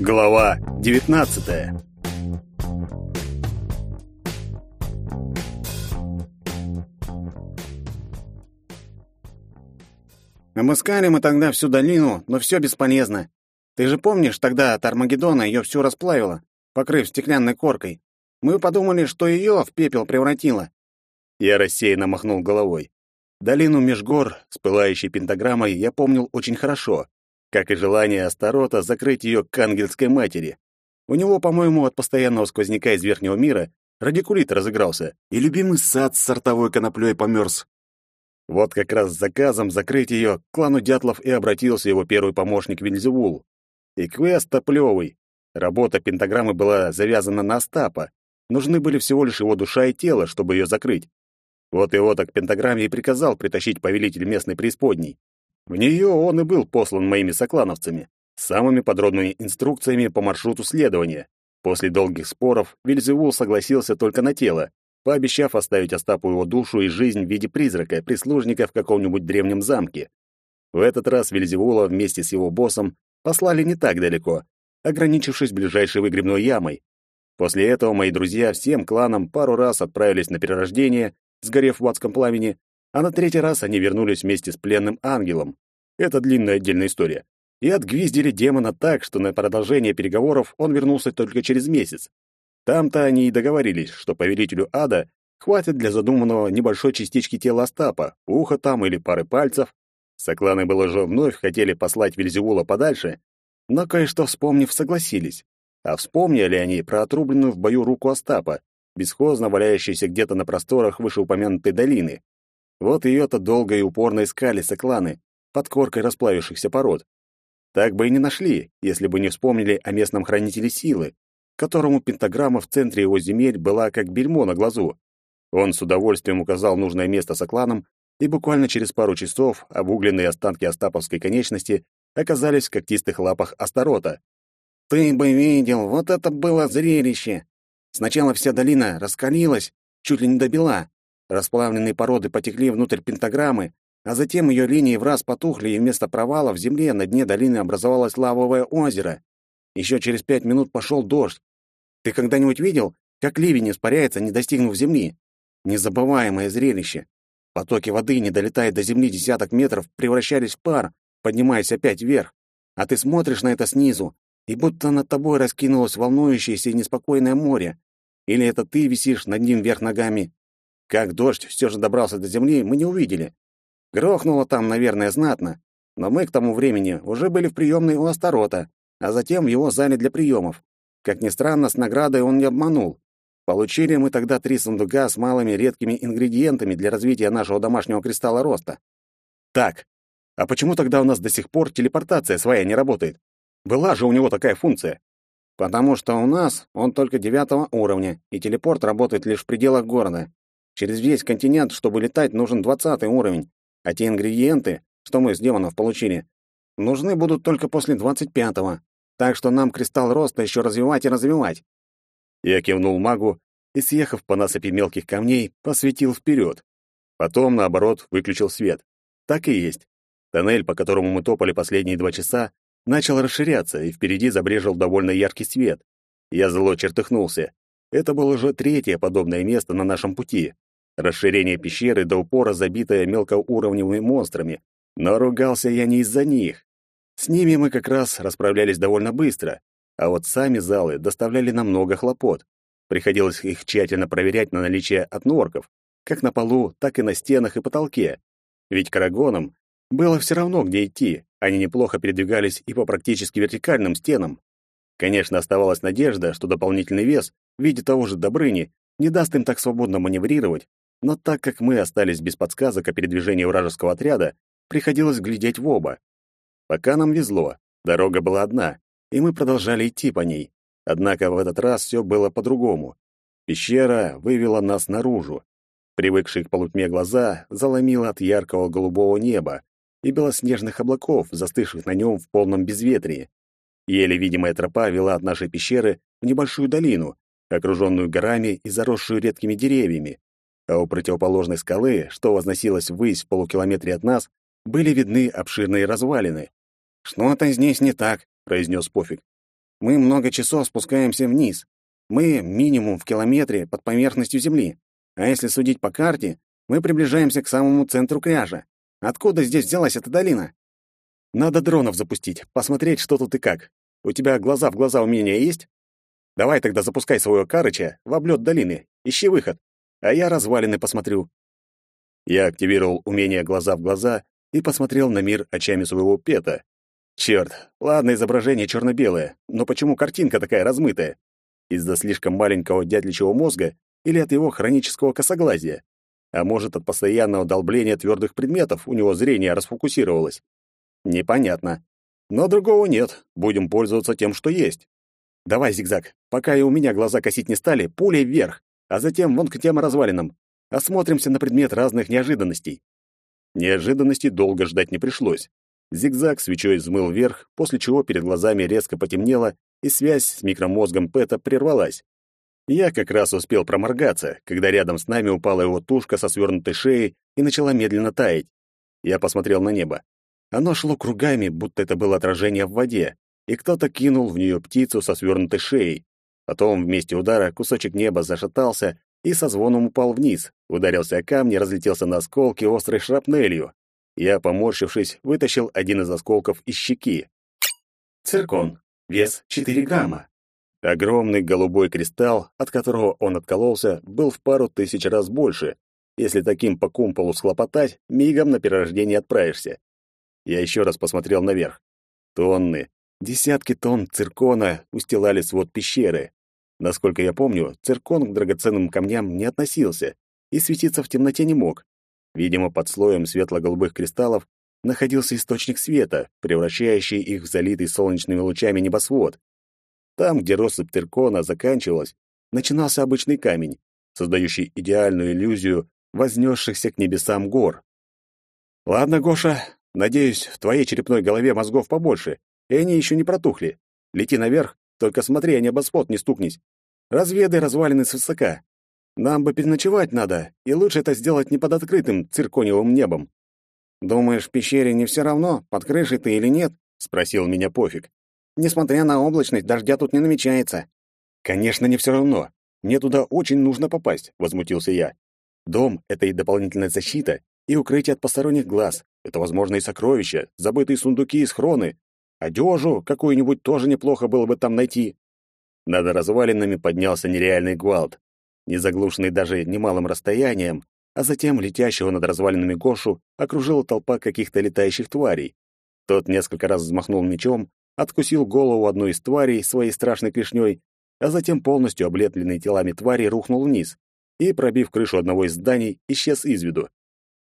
Глава 19. Обыскали мы тогда всю долину, но все бесполезно. Ты же помнишь, тогда от Армагеддона ее всю расплавило, покрыв стеклянной коркой. Мы подумали, что ее в пепел превратило. Я рассеянно махнул головой. Долину Межгор с пылающей пентаграммой я помнил очень хорошо, как и желание Астарота закрыть ее к ангельской матери. У него, по-моему, от постоянного сквозняка из верхнего мира радикулит разыгрался, и любимый сад с сортовой коноплей померз. Вот как раз с заказом закрыть ее к клану Дятлов и обратился его первый помощник Вильзевул. И квест топлёвый. Работа пентаграммы была завязана на Остапа. Нужны были всего лишь его душа и тело, чтобы ее закрыть. Вот его так пентаграмме и приказал притащить повелитель местной преисподней. В нее он и был послан моими соклановцами, с самыми подробными инструкциями по маршруту следования. После долгих споров Вильзевул согласился только на тело, пообещав оставить Остапу его душу и жизнь в виде призрака, прислужника в каком-нибудь древнем замке. В этот раз Вильзевула вместе с его боссом послали не так далеко, ограничившись ближайшей выгребной ямой. После этого мои друзья всем кланам пару раз отправились на перерождение, сгорев в адском пламени, а на третий раз они вернулись вместе с пленным ангелом. Это длинная отдельная история. И отгвиздили демона так, что на продолжение переговоров он вернулся только через месяц. Там-то они и договорились, что повелителю ада хватит для задуманного небольшой частички тела Остапа, уха там или пары пальцев. Сокланы было же вновь хотели послать Вельзевула подальше, но кое-что вспомнив, согласились. А вспомнили они про отрубленную в бою руку Остапа, бесхозно валяющуюся где-то на просторах вышеупомянутой долины. Вот ее-то долго и упорно искали сокланы, под коркой расплавившихся пород. Так бы и не нашли, если бы не вспомнили о местном хранителе силы, которому пентаграмма в центре его земель была как бельмо на глазу. Он с удовольствием указал нужное место сокланам, и буквально через пару часов обугленные останки остаповской конечности оказались в когтистых лапах Астарота. «Ты бы видел, вот это было зрелище! Сначала вся долина раскалилась, чуть ли не до бела, Расплавленные породы потекли внутрь пентаграммы, а затем ее линии в раз потухли, и вместо провала в земле на дне долины образовалось лавовое озеро. Еще через пять минут пошел дождь. Ты когда-нибудь видел, как ливень испаряется, не достигнув земли? Незабываемое зрелище. Потоки воды, не долетая до земли десяток метров, превращались в пар, поднимаясь опять вверх. А ты смотришь на это снизу, и будто над тобой раскинулось волнующееся и неспокойное море. Или это ты висишь над ним вверх ногами, как дождь все же добрался до земли, мы не увидели. Грохнуло там, наверное, знатно, но мы к тому времени уже были в приемной у Астарота, а затем в его зале для приемов. Как ни странно, с наградой он не обманул. Получили мы тогда три сундука с малыми редкими ингредиентами для развития нашего домашнего кристалла роста. Так, а почему тогда у нас до сих пор телепортация своя не работает? Была же у него такая функция. Потому что у нас он только девятого уровня, и телепорт работает лишь в пределах города. Через весь континент, чтобы летать, нужен двадцатый уровень, а те ингредиенты, что мы с демонов получили, нужны будут только после двадцать пятого. Так что нам кристалл роста еще развивать и развивать. Я кивнул магу и, съехав по насыпи мелких камней, посветил вперед. Потом, наоборот, выключил свет. Так и есть. Тоннель, по которому мы топали последние два часа, начал расширяться, и впереди забрежил довольно яркий свет. Я зло чертыхнулся. Это было уже третье подобное место на нашем пути. Расширение пещеры до упора забитое мелкоуровневыми монстрами. Но ругался я не из-за них. С ними мы как раз расправлялись довольно быстро, а вот сами залы доставляли нам много хлопот. Приходилось их тщательно проверять на наличие отнорков, как на полу, так и на стенах и потолке. Ведь карагонам было все равно, где идти. Они неплохо передвигались и по практически вертикальным стенам. Конечно, оставалась надежда, что дополнительный вес в виде того же Добрыни не даст им так свободно маневрировать, но так как мы остались без подсказок о передвижении вражеского отряда, приходилось глядеть в оба. Пока нам везло, дорога была одна, и мы продолжали идти по ней. Однако в этот раз все было по-другому. Пещера вывела нас наружу. Привыкшие к полутьме глаза заломило от яркого голубого неба и белоснежных облаков, застывших на нем в полном безветрии. Еле видимая тропа вела от нашей пещеры в небольшую долину, окруженную горами и заросшую редкими деревьями. А у противоположной скалы, что возносилась ввысь в полукилометре от нас, были видны обширные развалины. «Что-то здесь не так», — произнес Пофиг. Мы много часов спускаемся вниз. Мы минимум в километре под поверхностью Земли. А если судить по карте, мы приближаемся к самому центру кряжа. Откуда здесь взялась эта долина? Надо дронов запустить, посмотреть, что тут и как. У тебя глаза в глаза умения есть? Давай тогда запускай своего Карыча в облет долины. Ищи выход. А я развалины посмотрю. Я активировал умение глаза в глаза и посмотрел на мир очами своего пета. Черт, ладно, изображение черно-белое, но почему картинка такая размытая? Из-за слишком маленького дятличьего мозга или от его хронического косоглазия? А может, от постоянного долбления твердых предметов у него зрение расфокусировалось? Непонятно. Но другого нет. Будем пользоваться тем, что есть. Давай, зигзаг. Пока и у меня глаза косить не стали, пулей вверх, а затем вон к тем развалинам. Осмотримся на предмет разных неожиданностей. Неожиданностей долго ждать не пришлось. Зигзаг свечой взмыл вверх, после чего перед глазами резко потемнело, и связь с микромозгом Пэта прервалась. Я как раз успел проморгаться, когда рядом с нами упала его тушка со свернутой шеей и начала медленно таять. Я посмотрел на небо. Оно шло кругами, будто это было отражение в воде, и кто-то кинул в нее птицу со свернутой шеей. Потом вместе удара кусочек неба зашатался и со звоном упал вниз, ударился о камни, разлетелся на осколки острой шрапнелью. Я, поморщившись, вытащил один из осколков из щеки. Циркон. Вес 4 грамма. Огромный голубой кристалл, от которого он откололся, был в пару тысяч раз больше. Если таким по кумполу схлопотать, мигом на перерождение отправишься. Я еще раз посмотрел наверх. Тонны, десятки тонн циркона устилали свод пещеры. Насколько я помню, циркон к драгоценным камням не относился и светиться в темноте не мог. Видимо, под слоем светло-голубых кристаллов находился источник света, превращающий их в залитый солнечными лучами небосвод. Там, где россыпь циркона заканчивалась, начинался обычный камень, создающий идеальную иллюзию вознесшихся к небесам гор. «Ладно, Гоша, надеюсь, в твоей черепной голове мозгов побольше, и они еще не протухли. Лети наверх, только смотри, а небосвод не стукнись. Разведай развалины свысока. Нам бы переночевать надо, и лучше это сделать не под открытым циркониевым небом». «Думаешь, в пещере не все равно, под крышей ты или нет?» — спросил меня Пофиг. Несмотря на облачность, дождя тут не намечается. Конечно, не все равно. Мне туда очень нужно попасть, возмутился я. Дом это и дополнительная защита, и укрытие от посторонних глаз. Это, возможно, и сокровища, забытые сундуки и схроны. Одежу какую-нибудь тоже неплохо было бы там найти. Над развалинами поднялся нереальный гвалт, не заглушенный даже немалым расстоянием, а затем летящего над развалинами Гошу окружила толпа каких-то летающих тварей. Тот несколько раз взмахнул мечом, откусил голову одной из тварей своей страшной клешней, а затем полностью облепленный телами твари рухнул вниз и, пробив крышу одного из зданий, исчез из виду.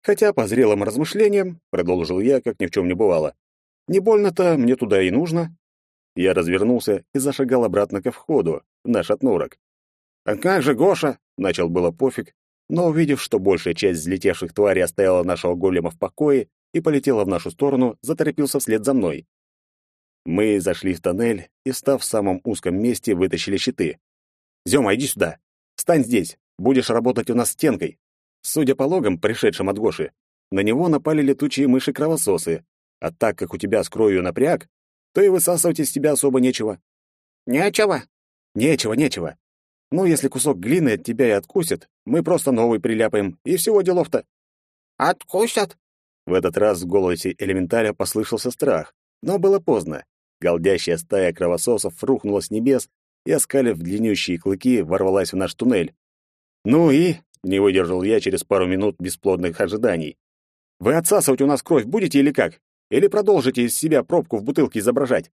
Хотя, по зрелым размышлениям, продолжил я, как ни в чем не бывало, не больно-то мне туда и нужно. Я развернулся и зашагал обратно ко входу, наш отнорок. «А как же Гоша?» — начал было пофиг, но, увидев, что большая часть взлетевших тварей оставила нашего голема в покое и полетела в нашу сторону, заторопился вслед за мной. Мы зашли в тоннель и, став в самом узком месте, вытащили щиты. «Зёма, иди сюда. Встань здесь. Будешь работать у нас стенкой». Судя по логам, пришедшим от Гоши, на него напали летучие мыши-кровососы, а так как у тебя с кровью напряг, то и высасывать из тебя особо нечего. Нечего? Нечего, нечего. Ну, если кусок глины от тебя и откусит, мы просто новый приляпаем, и всего делов-то. Откусят? В этот раз в голосе элементаря послышался страх, но было поздно. Голдящая стая кровососов рухнула с небес и, оскалив длиннющие клыки, ворвалась в наш туннель. «Ну и...» — не выдержал я через пару минут бесплодных ожиданий. «Вы отсасывать у нас кровь будете или как? Или продолжите из себя пробку в бутылке изображать?»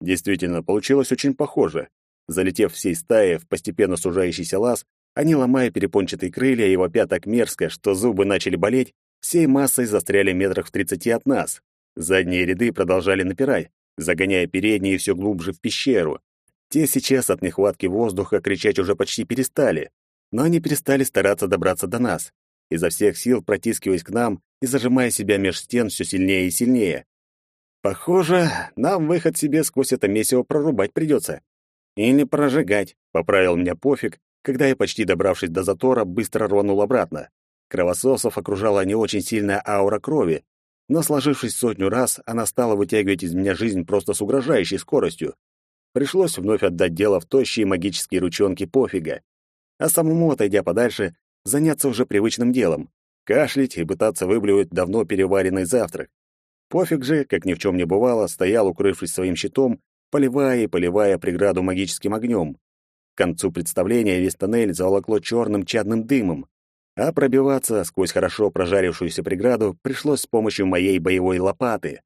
Действительно, получилось очень похоже. Залетев всей стаи в постепенно сужающийся лаз, они, ломая перепончатые крылья вопя так мерзко, что зубы начали болеть, всей массой застряли метрах в тридцати от нас. Задние ряды продолжали напирать, загоняя передние все глубже в пещеру. Те сейчас от нехватки воздуха кричать уже почти перестали, но они перестали стараться добраться до нас, изо всех сил протискиваясь к нам и зажимая себя меж стен все сильнее и сильнее. Похоже, нам выход себе сквозь это месиво прорубать придется. Или прожигать, поправил меня пофиг, когда я, почти добравшись до затора, быстро рванул обратно. Кровососов окружала не очень сильная аура крови, но, сложившись сотню раз, она стала вытягивать из меня жизнь просто с угрожающей скоростью. пришлось вновь отдать дело в тощие магические ручонки пофига. А самому, отойдя подальше, заняться уже привычным делом — кашлять и пытаться выблевать давно переваренный завтрак. Пофиг же, как ни в чем не бывало, стоял, укрывшись своим щитом, поливая и поливая преграду магическим огнем. К концу представления весь тоннель заволокло черным чадным дымом, а пробиваться сквозь хорошо прожарившуюся преграду пришлось с помощью моей боевой лопаты.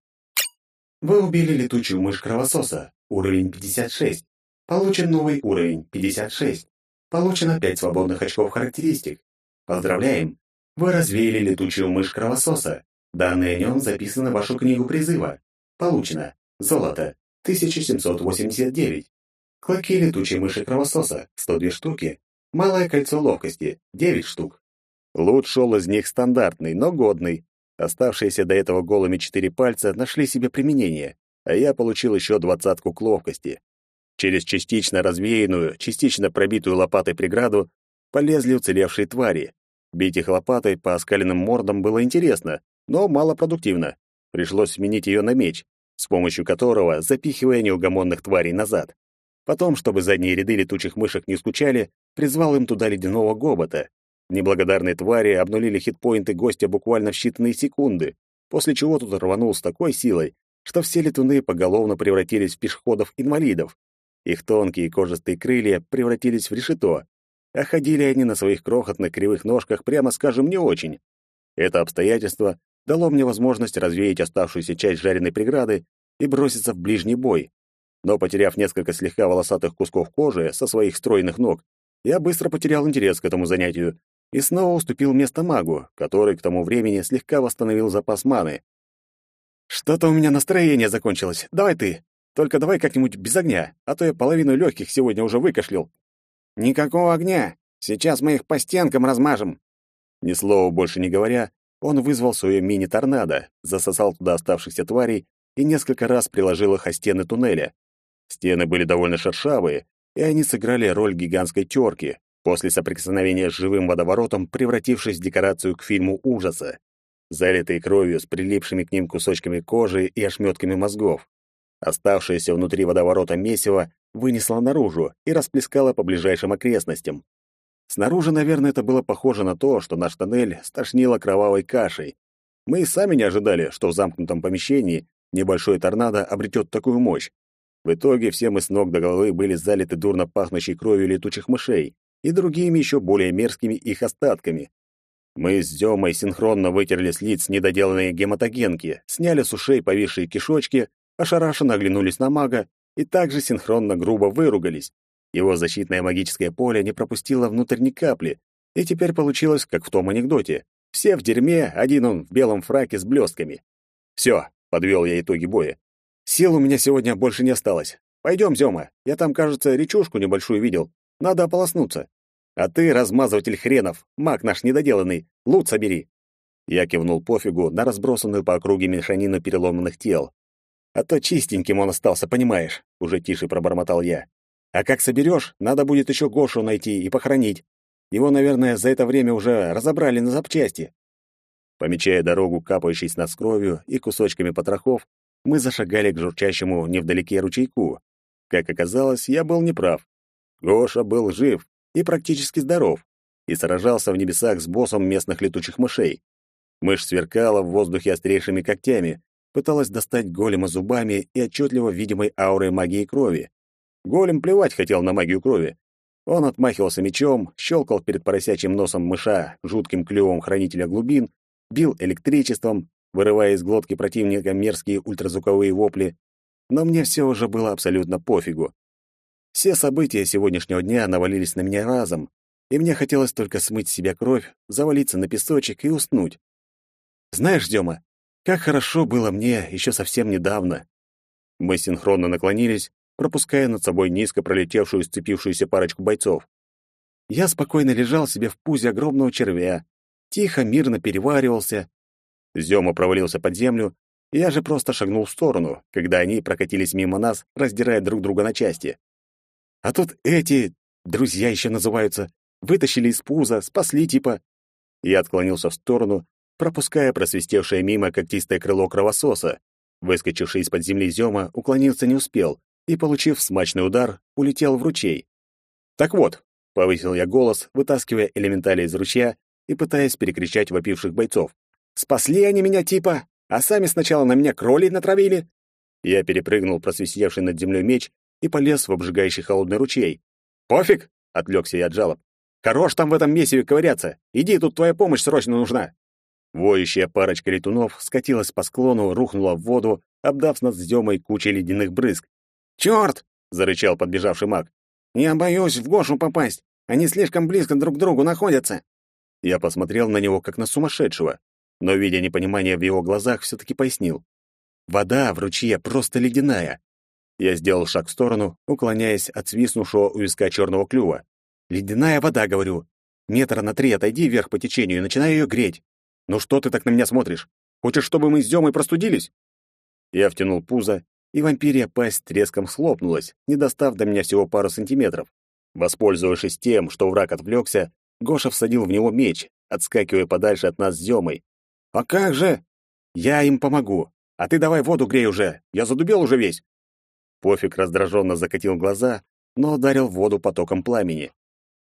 Вы убили летучую мышь кровососа. Уровень 56. Получен новый уровень 56. Получено 5 свободных очков характеристик. Поздравляем! Вы развеяли летучую мышь кровососа. Данные о нем записаны в вашу книгу призыва. Получено. Золото. 1789. Клыки летучей мыши кровососа. 102 штуки. Малое кольцо ловкости. 9 штук. Лут шел из них стандартный, но годный. Оставшиеся до этого голыми четыре пальца нашли себе применение, а я получил еще двадцатку к ловкости. Через частично развеянную, частично пробитую лопатой преграду полезли уцелевшие твари. Бить их лопатой по оскаленным мордам было интересно, но малопродуктивно. Пришлось сменить ее на меч, с помощью которого запихивая неугомонных тварей назад. Потом, чтобы задние ряды летучих мышек не скучали, призвал им туда ледяного гобота, Неблагодарные твари обнулили хитпоинты гостя буквально в считанные секунды, после чего тут рванул с такой силой, что все летуны поголовно превратились в пешеходов-инвалидов. Их тонкие кожистые крылья превратились в решето, а ходили они на своих крохотных кривых ножках, прямо скажем, не очень. Это обстоятельство дало мне возможность развеять оставшуюся часть жареной преграды и броситься в ближний бой. Но, потеряв несколько слегка волосатых кусков кожи со своих стройных ног, я быстро потерял интерес к этому занятию и снова уступил место магу, который к тому времени слегка восстановил запас маны. «Что-то у меня настроение закончилось. Давай ты. Только давай как-нибудь без огня, а то я половину легких сегодня уже выкашлял». «Никакого огня. Сейчас мы их по стенкам размажем». Ни слова больше не говоря, он вызвал свое мини-торнадо, засосал туда оставшихся тварей и несколько раз приложил их о стены туннеля. Стены были довольно шершавые, и они сыграли роль гигантской терки, после соприкосновения с живым водоворотом превратившись в декорацию к фильму ужаса, залитые кровью с прилипшими к ним кусочками кожи и ошметками мозгов. Оставшееся внутри водоворота месиво вынесло наружу и расплескало по ближайшим окрестностям. Снаружи, наверное, это было похоже на то, что наш тоннель стошнило кровавой кашей. Мы и сами не ожидали, что в замкнутом помещении небольшой торнадо обретет такую мощь. В итоге все мы с ног до головы были залиты дурно пахнущей кровью летучих мышей, и другими еще более мерзкими их остатками. Мы с Зёмой синхронно вытерли с лиц недоделанные гематогенки, сняли с ушей повисшие кишочки, ошарашенно оглянулись на мага и также синхронно грубо выругались. Его защитное магическое поле не пропустило внутрь ни капли, и теперь получилось, как в том анекдоте. Все в дерьме, один он в белом фраке с блестками. Все, подвел я итоги боя. Сил у меня сегодня больше не осталось. Пойдем, Зёма, я там, кажется, речушку небольшую видел. Надо ополоснуться. А ты, размазыватель хренов, маг наш недоделанный, лут собери. Я кивнул пофигу на разбросанную по округе мешанину переломанных тел. А то чистеньким он остался, понимаешь, уже тише пробормотал я. А как соберешь, надо будет еще Гошу найти и похоронить. Его, наверное, за это время уже разобрали на запчасти. Помечая дорогу, капающей с нас кровью и кусочками потрохов, мы зашагали к журчащему невдалеке ручейку. Как оказалось, я был неправ. Гоша был жив, и практически здоров, и сражался в небесах с боссом местных летучих мышей. Мышь сверкала в воздухе острейшими когтями, пыталась достать голема зубами и отчетливо видимой аурой магии крови. Голем плевать хотел на магию крови. Он отмахивался мечом, щелкал перед поросячьим носом мыша жутким клювом хранителя глубин, бил электричеством, вырывая из глотки противника мерзкие ультразвуковые вопли. Но мне все уже было абсолютно пофигу. Все события сегодняшнего дня навалились на меня разом, и мне хотелось только смыть с себя кровь, завалиться на песочек и уснуть. Знаешь, Дема, как хорошо было мне еще совсем недавно. Мы синхронно наклонились, пропуская над собой низко пролетевшую сцепившуюся парочку бойцов. Я спокойно лежал себе в пузе огромного червя, тихо, мирно переваривался. Зёма провалился под землю, и я же просто шагнул в сторону, когда они прокатились мимо нас, раздирая друг друга на части. А тут эти, друзья еще называются, вытащили из пуза, спасли типа. Я отклонился в сторону, пропуская просвистевшее мимо когтистое крыло кровососа. Выскочивший из-под земли Зёма уклониться не успел, и, получив смачный удар, улетел в ручей. «Так вот», — повысил я голос, вытаскивая элементали из ручья и пытаясь перекричать вопивших бойцов. «Спасли они меня типа, а сами сначала на меня кролей натравили». Я перепрыгнул просвистевший над землей меч и полез в обжигающий холодный ручей. «Пофиг!» — отвлекся я от жалоб. «Хорош там в этом месиве ковыряться! Иди, тут твоя помощь срочно нужна!» Воющая парочка летунов скатилась по склону, рухнула в воду, обдав над Демой кучей ледяных брызг. «Чёрт!» — зарычал подбежавший маг. «Я боюсь в Гошу попасть. Они слишком близко друг к другу находятся». Я посмотрел на него, как на сумасшедшего, но, видя непонимание в его глазах, все-таки пояснил. «Вода в ручье просто ледяная». Я сделал шаг в сторону, уклоняясь от свистнувшего у виска черного клюва. «Ледяная вода, говорю. Метра на три отойди вверх по течению и начинай ее греть. «Ну что ты так на меня смотришь? Хочешь, чтобы мы с Демой простудились?» Я втянул пузо, и вампирия пасть треском схлопнулась, не достав до меня всего пару сантиметров. Воспользовавшись тем, что враг отвлекся, Гоша всадил в него меч, отскакивая подальше от нас с Демой. «А как же?» «Я им помогу. А ты давай воду грей уже. Я задубел уже весь». Пофиг раздраженно закатил глаза, но ударил воду потоком пламени.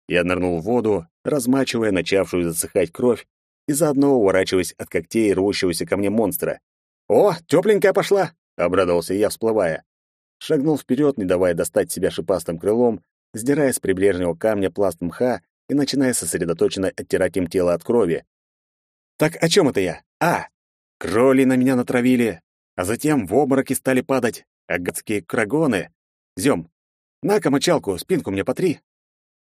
Я нырнул в воду, размачивая начавшую засыхать кровь, и заодно уворачиваясь от когтей рвущегося ко мне монстра. «О, тепленькая пошла!» — обрадовался я, всплывая. Шагнул вперед, не давая достать себя шипастым крылом, сдирая с прибрежного камня пласт мха и начиная сосредоточенно оттирать им тело от крови. «Так о чем это я? А! Кроли на меня натравили, а затем в обмороки стали падать, а гадские крагоны! Зем, на-ка мочалку, спинку мне потри!»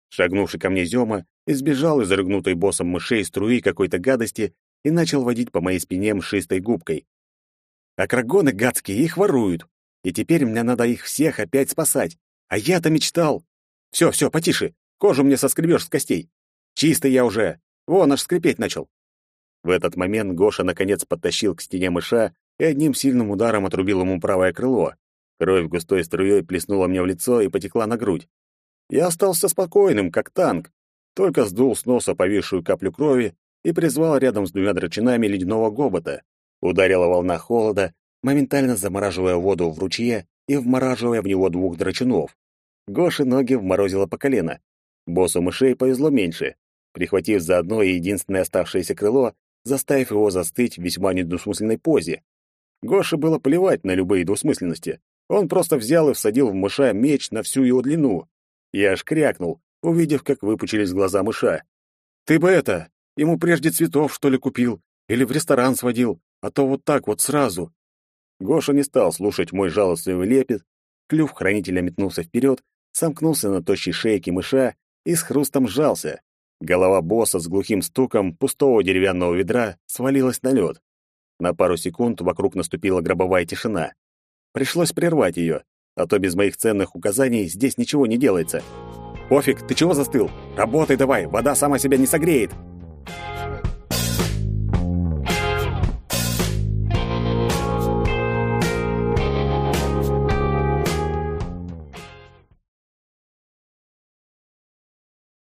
Шагнувший ко мне Зёма избежал из рыгнутой боссом мышей струи какой-то гадости и начал водить по моей спине мшистой губкой. А крагоны гадские их воруют, и теперь мне надо их всех опять спасать. А я-то мечтал. Все, все, потише, кожу мне соскребешь с костей. Чистый я уже, вон аж скрипеть начал. В этот момент Гоша наконец подтащил к стене мыша и одним сильным ударом отрубил ему правое крыло. Кровь густой струей плеснула мне в лицо и потекла на грудь. Я остался спокойным, как танк, только сдул с носа повисшую каплю крови и призвал рядом с двумя драчинами ледяного гобота. Ударила волна холода, моментально замораживая воду в ручье и вмораживая в него двух драчунов. Гоши ноги вморозило по колено. Боссу мышей повезло меньше. Прихватив заодно и единственное оставшееся крыло, заставив его застыть в весьма недвусмысленной позе. Гоше было плевать на любые двусмысленности. Он просто взял и всадил в мыша меч на всю его длину. Я аж крякнул, увидев, как выпучились глаза мыша. «Ты бы это, ему прежде цветов, что ли, купил? Или в ресторан сводил? А то вот так вот сразу». Гоша не стал слушать мой жалостливый лепет. Клюв хранителя метнулся вперед, сомкнулся на тощей шейке мыша и с хрустом сжался. Голова босса с глухим стуком пустого деревянного ведра свалилась на лед. На пару секунд вокруг наступила гробовая тишина. Пришлось прервать ее, а то без моих ценных указаний здесь ничего не делается. «Пофиг, ты чего застыл? Работай давай, вода сама себя не согреет!»